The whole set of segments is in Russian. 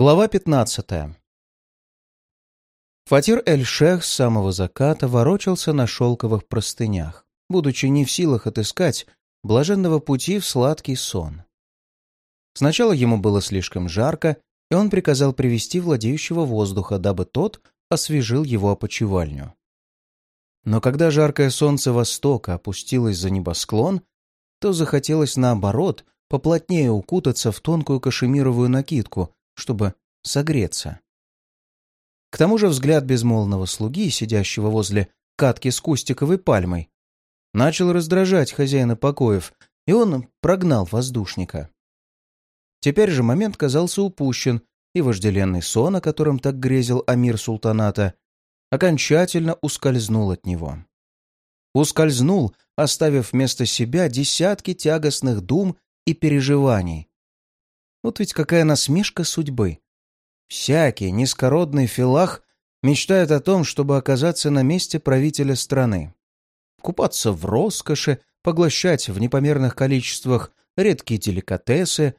Глава 15 Фатир Эль-Шех с самого заката ворочался на шелковых простынях, будучи не в силах отыскать блаженного пути в сладкий сон. Сначала ему было слишком жарко, и он приказал привести владеющего воздуха, дабы тот освежил его опочивальню. Но когда жаркое солнце востока опустилось за небосклон, то захотелось, наоборот, поплотнее укутаться в тонкую кашемировую накидку, чтобы согреться. К тому же взгляд безмолвного слуги, сидящего возле катки с кустиковой пальмой, начал раздражать хозяина покоев, и он прогнал воздушника. Теперь же момент казался упущен, и вожделенный сон, о котором так грезил Амир Султаната, окончательно ускользнул от него. Ускользнул, оставив вместо себя десятки тягостных дум и переживаний. Вот ведь какая насмешка судьбы. Всякий низкородный филах мечтает о том, чтобы оказаться на месте правителя страны. Купаться в роскоши, поглощать в непомерных количествах редкие деликатесы,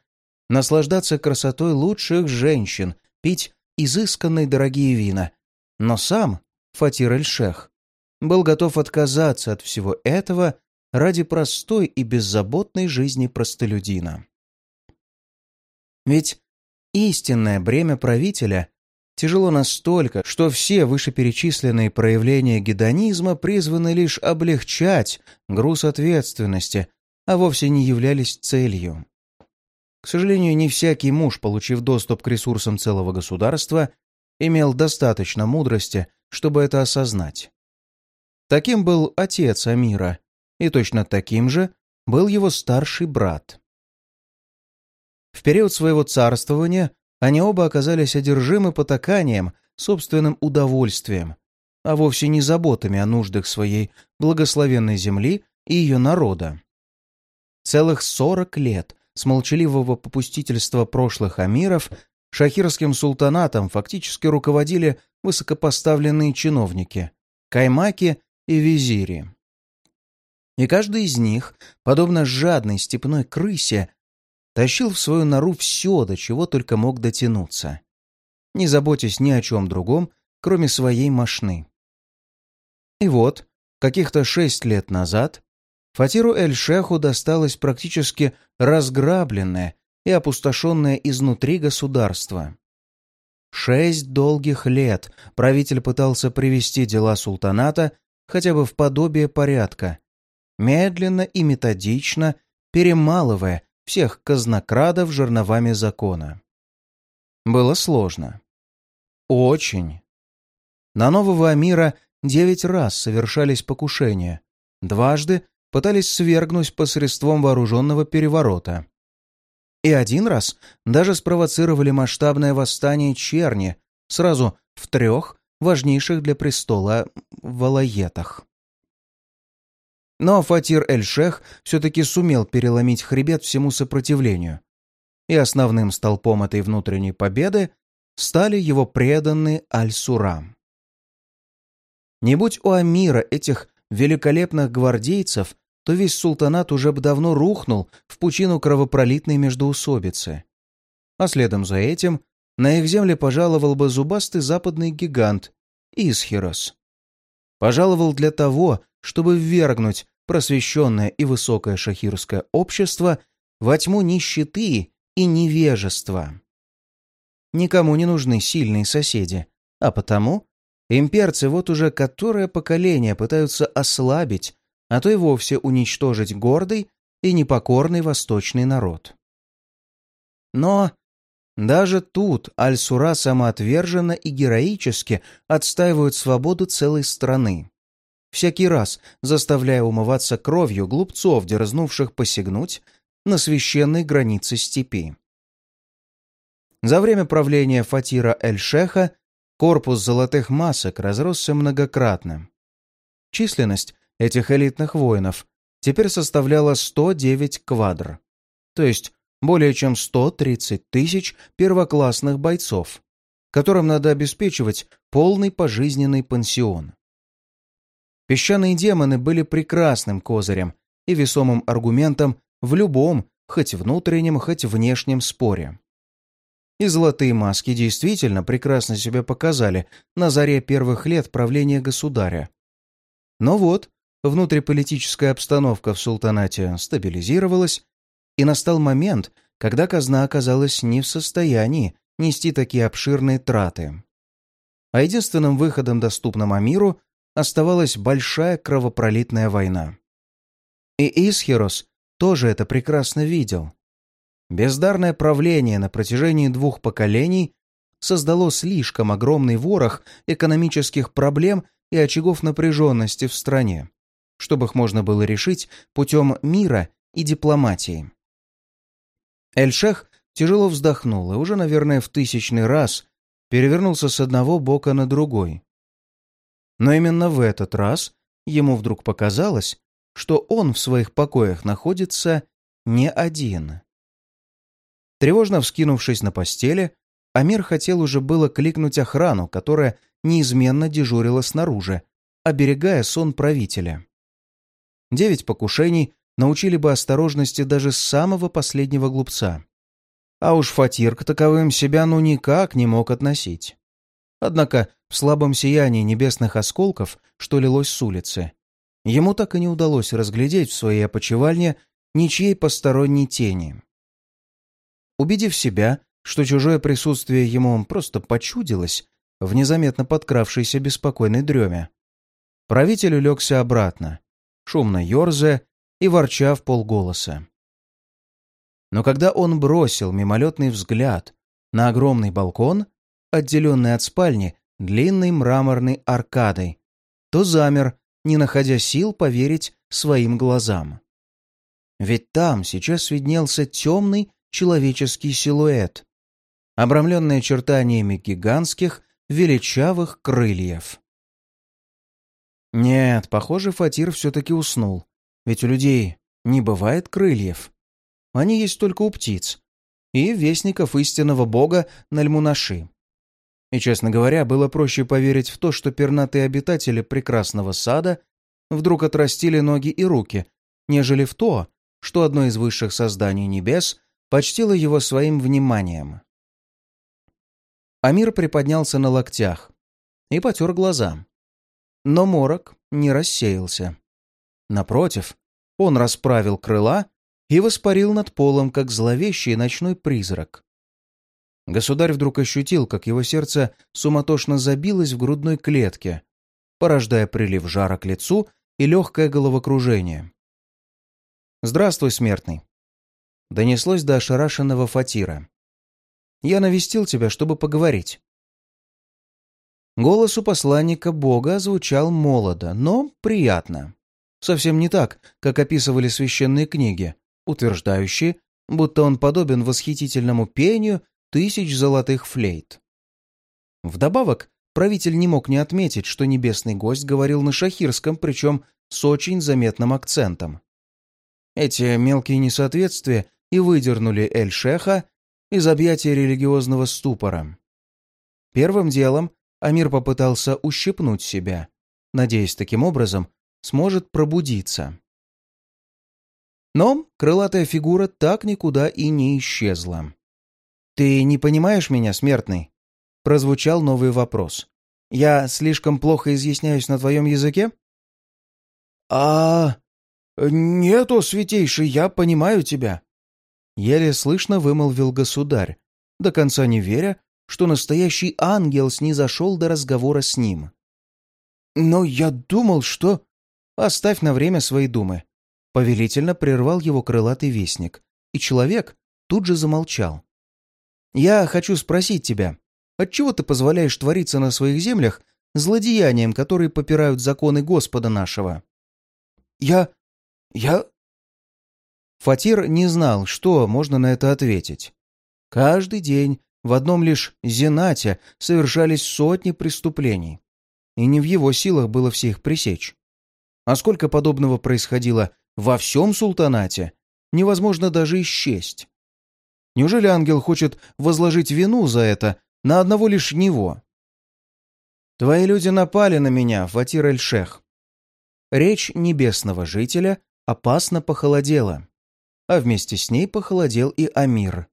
наслаждаться красотой лучших женщин, пить изысканные дорогие вина. Но сам Фатир Эль-Шех был готов отказаться от всего этого ради простой и беззаботной жизни простолюдина. Ведь истинное бремя правителя тяжело настолько, что все вышеперечисленные проявления гедонизма призваны лишь облегчать груз ответственности, а вовсе не являлись целью. К сожалению, не всякий муж, получив доступ к ресурсам целого государства, имел достаточно мудрости, чтобы это осознать. Таким был отец Амира, и точно таким же был его старший брат. В период своего царствования они оба оказались одержимы потаканием, собственным удовольствием, а вовсе не заботами о нуждах своей благословенной земли и ее народа. Целых сорок лет с молчаливого попустительства прошлых амиров шахирским султанатом фактически руководили высокопоставленные чиновники – каймаки и визири. И каждый из них, подобно жадной степной крысе, тащил в свою нору все, до чего только мог дотянуться, не заботясь ни о чем другом, кроме своей мошны. И вот, каких-то шесть лет назад, Фатиру Эль-Шеху досталось практически разграбленное и опустошенное изнутри государство. Шесть долгих лет правитель пытался привести дела султаната хотя бы в подобие порядка, медленно и методично перемалывая всех казнокрадов жерновами закона. Было сложно. Очень. На нового Амира девять раз совершались покушения, дважды пытались свергнуть посредством вооруженного переворота. И один раз даже спровоцировали масштабное восстание черни сразу в трех важнейших для престола валаетах. Но Фатир Эль-Шех все-таки сумел переломить хребет всему сопротивлению, и основным столпом этой внутренней победы стали его преданные Аль-Сурам. Не будь у Амира этих великолепных гвардейцев, то весь султанат уже бы давно рухнул в пучину кровопролитной междоусобицы. А следом за этим на их земле пожаловал бы зубастый западный гигант Исхирос. Пожаловал для того, чтобы ввергнуть просвещенное и высокое шахирское общество во тьму нищеты и невежества. Никому не нужны сильные соседи, а потому имперцы вот уже которое поколение пытаются ослабить а то и вовсе уничтожить гордый и непокорный восточный народ. Но даже тут Аль-Сура самоотверженно и героически отстаивают свободу целой страны, всякий раз заставляя умываться кровью глупцов, дерзнувших посягнуть на священные границы степи. За время правления Фатира Эль-Шеха корпус золотых масок разросся многократно. Численность этих элитных воинов теперь составляла 109 квадр, то есть более чем 130 тысяч первоклассных бойцов, которым надо обеспечивать полный пожизненный пансион. Песчаные демоны были прекрасным козырем и весомым аргументом в любом, хоть внутреннем, хоть внешнем споре. и золотые маски действительно прекрасно себя показали на заре первых лет правления государя. Но вот, внутриполитическая обстановка в султанате стабилизировалась, и настал момент, когда казна оказалась не в состоянии нести такие обширные траты. А единственным выходом, доступным Амиру, оставалась большая кровопролитная война. И Исхерос тоже это прекрасно видел. Бездарное правление на протяжении двух поколений создало слишком огромный ворох экономических проблем и очагов напряженности в стране, чтобы их можно было решить путем мира и дипломатии. Эльшех тяжело вздохнул и уже, наверное, в тысячный раз перевернулся с одного бока на другой. Но именно в этот раз ему вдруг показалось, что он в своих покоях находится не один. Тревожно вскинувшись на постели, Амир хотел уже было кликнуть охрану, которая неизменно дежурила снаружи, оберегая сон правителя. Девять покушений научили бы осторожности даже самого последнего глупца. А уж Фатир к таковым себя ну никак не мог относить. Однако в слабом сиянии небесных осколков, что лилось с улицы, ему так и не удалось разглядеть в своей опочивальне ничьей посторонней тени. Убедив себя, что чужое присутствие ему просто почудилось в незаметно подкравшейся беспокойной дреме, правитель улегся обратно, шумно ерзая и ворча в полголоса. Но когда он бросил мимолетный взгляд на огромный балкон, отделенный от спальни длинной мраморной аркадой, то замер, не находя сил поверить своим глазам. Ведь там сейчас виднелся темный человеческий силуэт, обрамленный очертаниями гигантских, величавых крыльев. Нет, похоже, Фатир все-таки уснул, ведь у людей не бывает крыльев. Они есть только у птиц и вестников истинного бога Нальмунаши. И, честно говоря, было проще поверить в то, что пернатые обитатели прекрасного сада вдруг отрастили ноги и руки, нежели в то, что одно из высших созданий небес почтила его своим вниманием. Амир приподнялся на локтях и потер глаза. Но морок не рассеялся. Напротив, он расправил крыла и воспарил над полом, как зловещий ночной призрак. Государь вдруг ощутил, как его сердце суматошно забилось в грудной клетке, порождая прилив жара к лицу и легкое головокружение. «Здравствуй, смертный!» Донеслось до ошарашенного Фатира. «Я навестил тебя, чтобы поговорить». Голос у посланника Бога звучал молодо, но приятно. Совсем не так, как описывали священные книги, утверждающие, будто он подобен восхитительному пению тысяч золотых флейт. Вдобавок, правитель не мог не отметить, что небесный гость говорил на шахирском, причем с очень заметным акцентом. Эти мелкие несоответствия и выдернули Эль-Шеха из объятия религиозного ступора. Первым делом Амир попытался ущипнуть себя, надеясь таким образом сможет пробудиться. Но крылатая фигура так никуда и не исчезла. «Ты не понимаешь меня, смертный?» — прозвучал новый вопрос. «Я слишком плохо изъясняюсь на твоем языке?» «А... нету, святейший, я понимаю тебя», — еле слышно вымолвил государь, до конца не веря, что настоящий ангел снизошел до разговора с ним. «Но я думал, что...» «Оставь на время свои думы», — повелительно прервал его крылатый вестник, и человек тут же замолчал. «Я хочу спросить тебя, отчего ты позволяешь твориться на своих землях злодеяниям, которые попирают законы Господа нашего?» «Я... я...» Фатир не знал, что можно на это ответить. Каждый день в одном лишь Зенате совершались сотни преступлений, и не в его силах было все их пресечь. А сколько подобного происходило во всем султанате, невозможно даже исчесть. Неужели ангел хочет возложить вину за это на одного лишь него? Твои люди напали на меня, Фатир Эль-Шех. Речь небесного жителя опасно похолодела, а вместе с ней похолодел и Амир.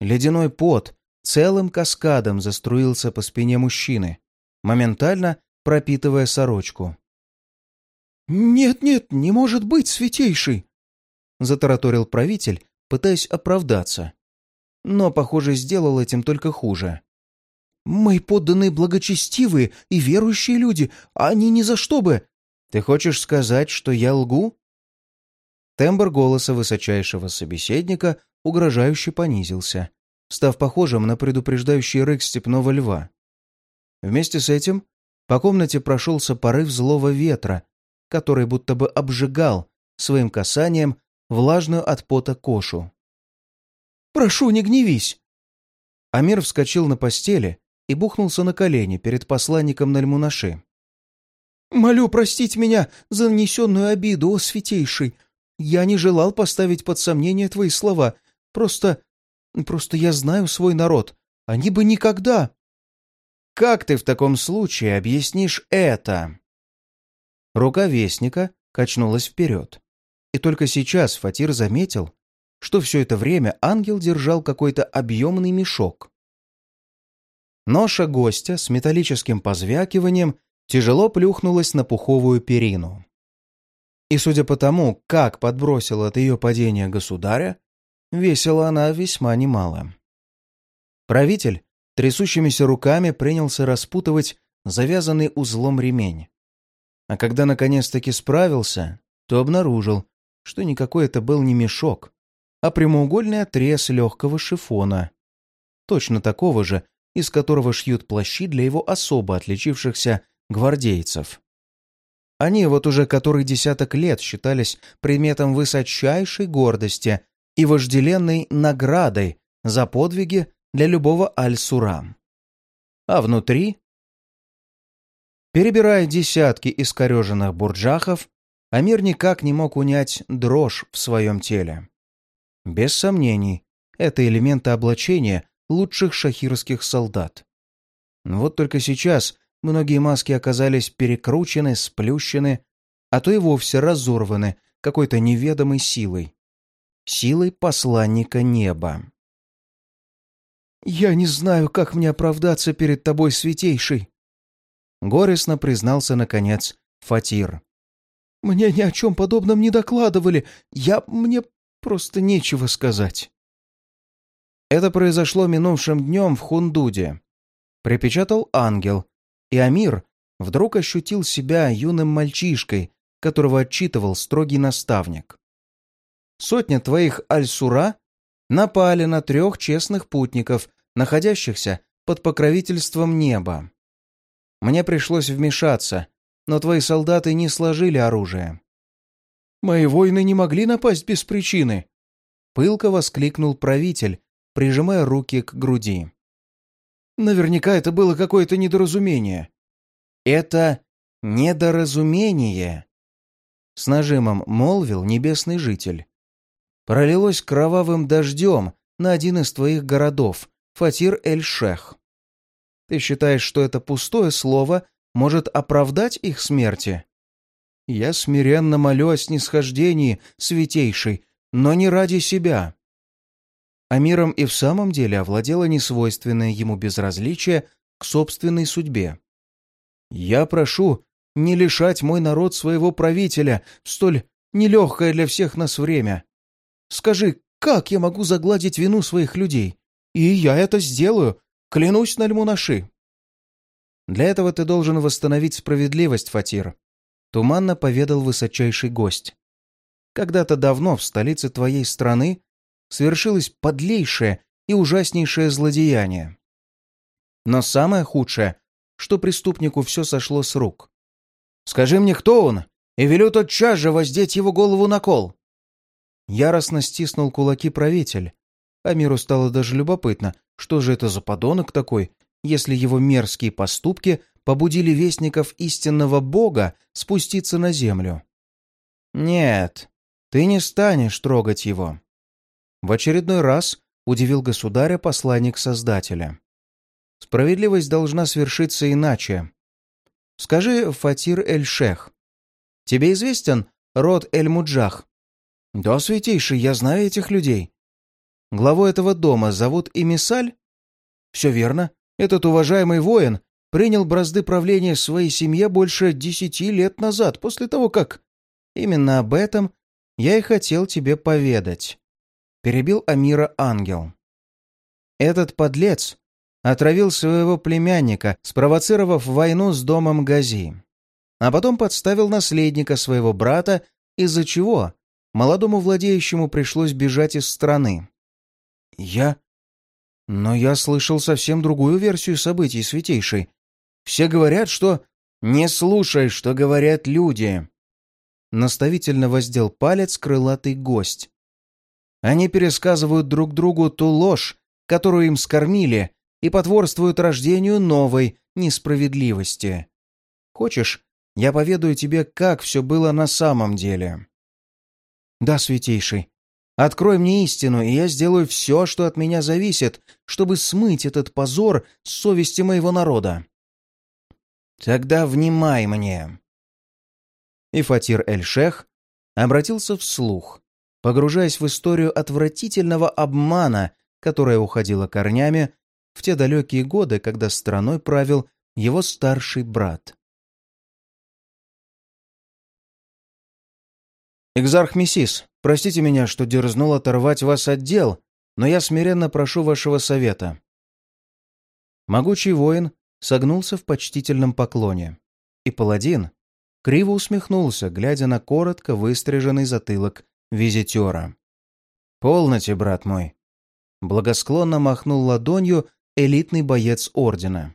Ледяной пот целым каскадом заструился по спине мужчины, моментально пропитывая сорочку. «Нет-нет, не может быть, святейший!» — затараторил правитель, пытаясь оправдаться. Но, похоже, сделал этим только хуже. «Мои подданные благочестивые и верующие люди, они ни за что бы...» «Ты хочешь сказать, что я лгу?» Тембр голоса высочайшего собеседника угрожающе понизился, став похожим на предупреждающий рык степного льва. Вместе с этим по комнате прошелся порыв злого ветра, который будто бы обжигал своим касанием влажную от пота кошу. «Прошу, не гневись!» Амир вскочил на постели и бухнулся на колени перед посланником Нальмунаши. «Молю простить меня за нанесенную обиду, о святейший! Я не желал поставить под сомнение твои слова. Просто... просто я знаю свой народ. Они бы никогда...» «Как ты в таком случае объяснишь это?» Рука вестника качнулась вперед. И только сейчас Фатир заметил, что все это время ангел держал какой-то объемный мешок. Ноша гостя с металлическим позвякиванием тяжело плюхнулась на пуховую перину. И судя по тому, как подбросил от ее падения государя, весила она весьма немало. Правитель трясущимися руками принялся распутывать завязанный узлом ремень. А когда наконец-таки справился, то обнаружил, что никакой это был не мешок, а прямоугольный отрез легкого шифона. Точно такого же, из которого шьют плащи для его особо отличившихся гвардейцев. Они вот уже который десяток лет считались предметом высочайшей гордости и вожделенной наградой за подвиги для любого аль-сура. А внутри Перебирая десятки искореженных бурджахов, Амир никак не мог унять дрожь в своем теле. Без сомнений, это элементы облачения лучших шахирских солдат. Вот только сейчас многие маски оказались перекручены, сплющены, а то и вовсе разорваны какой-то неведомой силой. Силой посланника неба. «Я не знаю, как мне оправдаться перед тобой, святейший», Горестно признался, наконец, Фатир. «Мне ни о чем подобном не докладывали. Я... мне просто нечего сказать». Это произошло минувшим днем в Хундуде. Припечатал ангел, и Амир вдруг ощутил себя юным мальчишкой, которого отчитывал строгий наставник. Сотня твоих аль-сура напали на трех честных путников, находящихся под покровительством неба. Мне пришлось вмешаться, но твои солдаты не сложили оружие». «Мои воины не могли напасть без причины!» Пылко воскликнул правитель, прижимая руки к груди. «Наверняка это было какое-то недоразумение». «Это недоразумение!» С нажимом молвил небесный житель. «Пролилось кровавым дождем на один из твоих городов, Фатир-эль-Шех. Ты считаешь, что это пустое слово может оправдать их смерти? Я смиренно молю о снисхождении, святейший, но не ради себя. А миром и в самом деле овладело несвойственное ему безразличие к собственной судьбе. Я прошу не лишать мой народ своего правителя столь нелегкое для всех нас время. Скажи, как я могу загладить вину своих людей? И я это сделаю, Клянусь на Льмунаши. Для этого ты должен восстановить справедливость, Фатир. Туманно поведал высочайший гость. Когда-то давно в столице твоей страны свершилось подлейшее и ужаснейшее злодеяние. Но самое худшее, что преступнику все сошло с рук. Скажи мне, кто он, и велю тотчас же воздеть его голову на кол. Яростно стиснул кулаки правитель. Амиру стало даже любопытно, что же это за подонок такой, если его мерзкие поступки побудили вестников истинного бога спуститься на землю? Нет, ты не станешь трогать его. В очередной раз удивил государя посланник Создателя. Справедливость должна свершиться иначе. Скажи, Фатир Эль-Шех, тебе известен род Эль-Муджах? Да, святейший, я знаю этих людей. Главу этого дома зовут Имисаль? все верно. Этот уважаемый воин принял бразды правления своей семье больше десяти лет назад, после того, как... Именно об этом я и хотел тебе поведать. Перебил Амира ангел. Этот подлец отравил своего племянника, спровоцировав войну с домом Гази. А потом подставил наследника своего брата, из-за чего молодому владеющему пришлось бежать из страны. Я... Но я слышал совсем другую версию событий, Святейший. Все говорят, что... Не слушай, что говорят люди. Наставительно воздел палец крылатый гость. Они пересказывают друг другу ту ложь, которую им скормили, и потворствуют рождению новой несправедливости. Хочешь, я поведаю тебе, как все было на самом деле?» «Да, святейший. Открой мне истину, и я сделаю все, что от меня зависит, чтобы смыть этот позор с совести моего народа». «Тогда внимай мне!» И Фатир Эль-Шех обратился вслух, погружаясь в историю отвратительного обмана, которая уходила корнями в те далекие годы, когда страной правил его старший брат. «Экзарх Мессис, простите меня, что дерзнул оторвать вас от дел, но я смиренно прошу вашего совета». Могучий воин согнулся в почтительном поклоне, и паладин криво усмехнулся, глядя на коротко выстриженный затылок визитера. «Полноте, брат мой!» Благосклонно махнул ладонью элитный боец Ордена.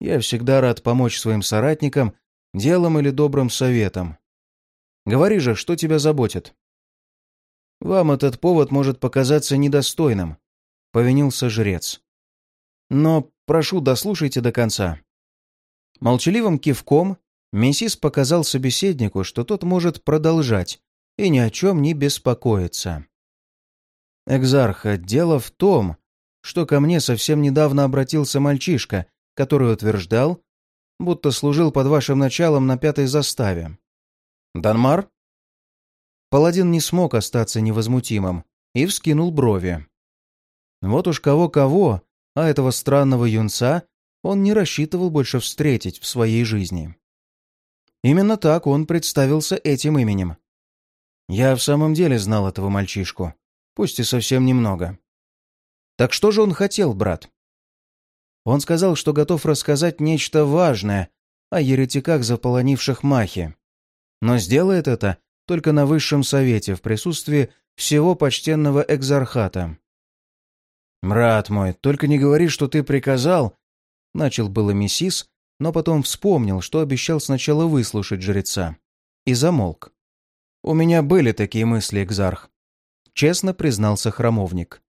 «Я всегда рад помочь своим соратникам делом или добрым советом. Говори же, что тебя заботит?» «Вам этот повод может показаться недостойным», — повинился жрец. «Но, прошу, дослушайте до конца». Молчаливым кивком Мессис показал собеседнику, что тот может продолжать и ни о чем не беспокоиться. «Экзарха, дело в том, что ко мне совсем недавно обратился мальчишка, который утверждал, будто служил под вашим началом на пятой заставе. Данмар? Паладин не смог остаться невозмутимым и вскинул брови. Вот уж кого-кого, а этого странного юнца он не рассчитывал больше встретить в своей жизни. Именно так он представился этим именем. Я в самом деле знал этого мальчишку, пусть и совсем немного. Так что же он хотел, брат? Он сказал, что готов рассказать нечто важное о еретиках, заполонивших Махи. Но сделает это только на высшем совете в присутствии всего почтенного экзархата. «Брат мой, только не говори, что ты приказал...» Начал было Мессис, но потом вспомнил, что обещал сначала выслушать жреца. И замолк. «У меня были такие мысли, экзарх», — честно признался храмовник.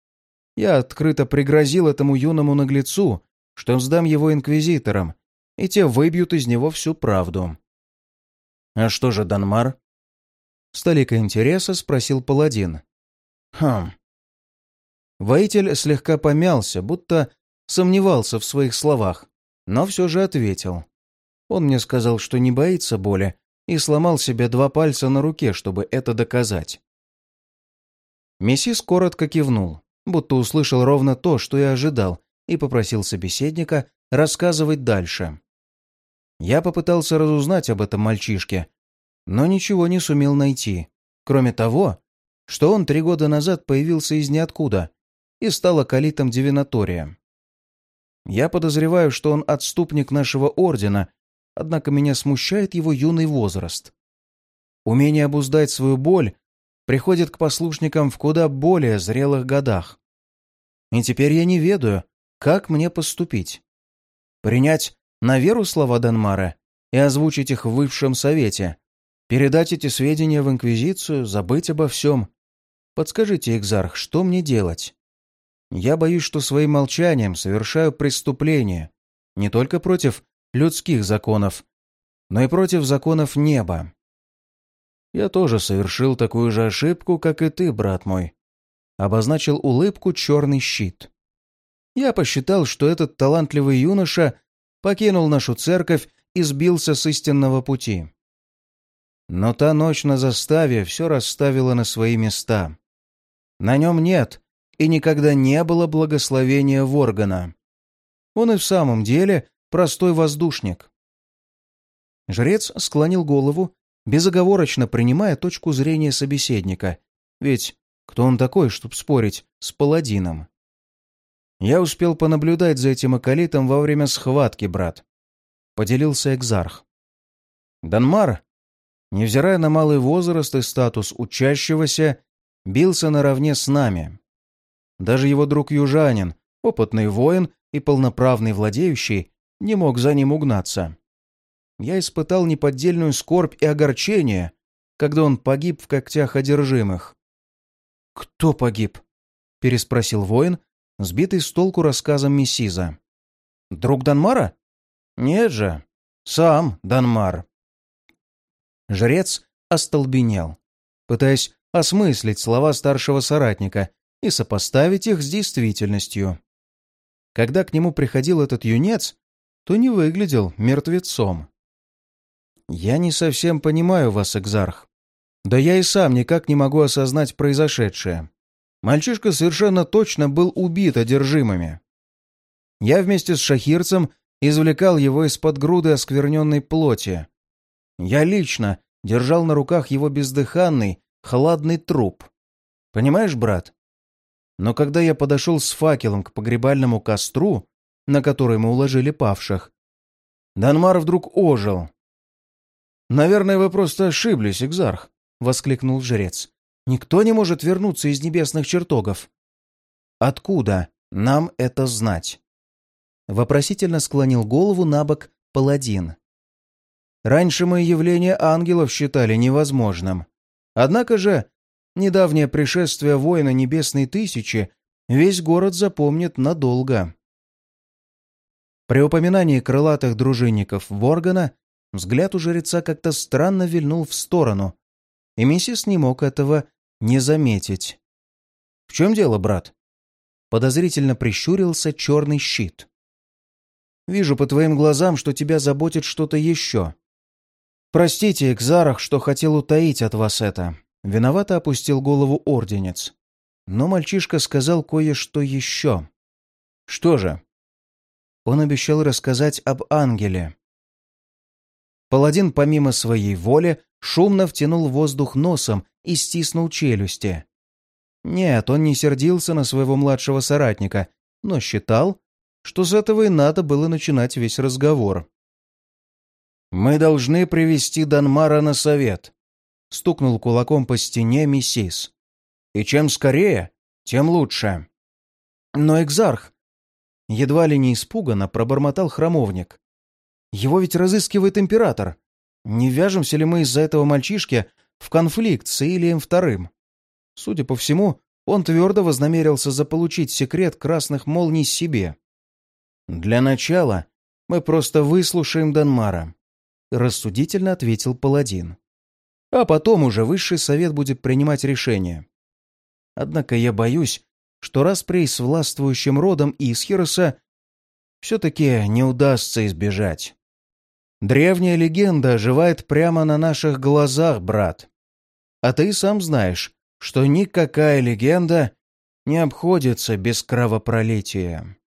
Я открыто пригрозил этому юному наглецу, что сдам его инквизиторам, и те выбьют из него всю правду. «А что же Данмар?» С толикой интереса спросил паладин. «Хм». Воитель слегка помялся, будто сомневался в своих словах, но все же ответил. Он мне сказал, что не боится боли, и сломал себе два пальца на руке, чтобы это доказать. Мессис коротко кивнул будто услышал ровно то, что я ожидал, и попросил собеседника рассказывать дальше. Я попытался разузнать об этом мальчишке, но ничего не сумел найти, кроме того, что он три года назад появился из ниоткуда и стал акалитом Дивинатория. Я подозреваю, что он отступник нашего ордена, однако меня смущает его юный возраст. Умение обуздать свою боль приходит к послушникам в куда более зрелых годах. И теперь я не ведаю, как мне поступить. Принять на веру слова Данмара и озвучить их в высшем совете, передать эти сведения в Инквизицию, забыть обо всем. Подскажите, Экзарх, что мне делать? Я боюсь, что своим молчанием совершаю преступление не только против людских законов, но и против законов неба. Я тоже совершил такую же ошибку, как и ты, брат мой. Обозначил улыбку черный щит. Я посчитал, что этот талантливый юноша покинул нашу церковь и сбился с истинного пути. Но та ночь на заставе все расставила на свои места. На нем нет и никогда не было благословения Воргана. Он и в самом деле простой воздушник. Жрец склонил голову, безоговорочно принимая точку зрения собеседника. Ведь кто он такой, чтобы спорить с паладином? Я успел понаблюдать за этим околитом во время схватки, брат. Поделился Экзарх. Данмар, невзирая на малый возраст и статус учащегося, бился наравне с нами. Даже его друг-южанин, опытный воин и полноправный владеющий, не мог за ним угнаться. Я испытал неподдельную скорбь и огорчение, когда он погиб в когтях одержимых. «Кто погиб?» — переспросил воин, сбитый с толку рассказом Мессиза. «Друг Данмара?» «Нет же, сам Данмар». Жрец остолбенел, пытаясь осмыслить слова старшего соратника и сопоставить их с действительностью. Когда к нему приходил этот юнец, то не выглядел мертвецом. «Я не совсем понимаю вас, Экзарх. Да я и сам никак не могу осознать произошедшее. Мальчишка совершенно точно был убит одержимыми. Я вместе с шахирцем извлекал его из-под груды оскверненной плоти. Я лично держал на руках его бездыханный, хладный труп. Понимаешь, брат? Но когда я подошел с факелом к погребальному костру, на который мы уложили павших, Данмар вдруг ожил. «Наверное, вы просто ошиблись, Экзарх», — воскликнул жрец. «Никто не может вернуться из небесных чертогов». «Откуда нам это знать?» Вопросительно склонил голову на бок паладин. «Раньше мы явление ангелов считали невозможным. Однако же недавнее пришествие воина Небесной Тысячи весь город запомнит надолго». При упоминании крылатых дружинников Воргана взгляд у жреца как-то странно вильнул в сторону, и миссис не мог этого не заметить. «В чем дело, брат?» Подозрительно прищурился черный щит. «Вижу по твоим глазам, что тебя заботит что-то еще. Простите, Экзарах, что хотел утаить от вас это». Виновато опустил голову орденец. Но мальчишка сказал кое-что еще. «Что же?» Он обещал рассказать об ангеле. Паладин, помимо своей воли, шумно втянул воздух носом и стиснул челюсти. Нет, он не сердился на своего младшего соратника, но считал, что с этого и надо было начинать весь разговор. «Мы должны привести Данмара на совет», — стукнул кулаком по стене миссис. «И чем скорее, тем лучше». Но Экзарх едва ли не испуганно пробормотал храмовник. «Его ведь разыскивает император. Не вяжемся ли мы из-за этого мальчишки в конфликт с Илием Вторым? Судя по всему, он твердо вознамерился заполучить секрет красных молний себе. «Для начала мы просто выслушаем Данмара», — рассудительно ответил паладин. «А потом уже высший совет будет принимать решение. Однако я боюсь, что распри с властвующим родом Исхироса все-таки не удастся избежать». Древняя легенда оживает прямо на наших глазах, брат. А ты сам знаешь, что никакая легенда не обходится без кровопролития.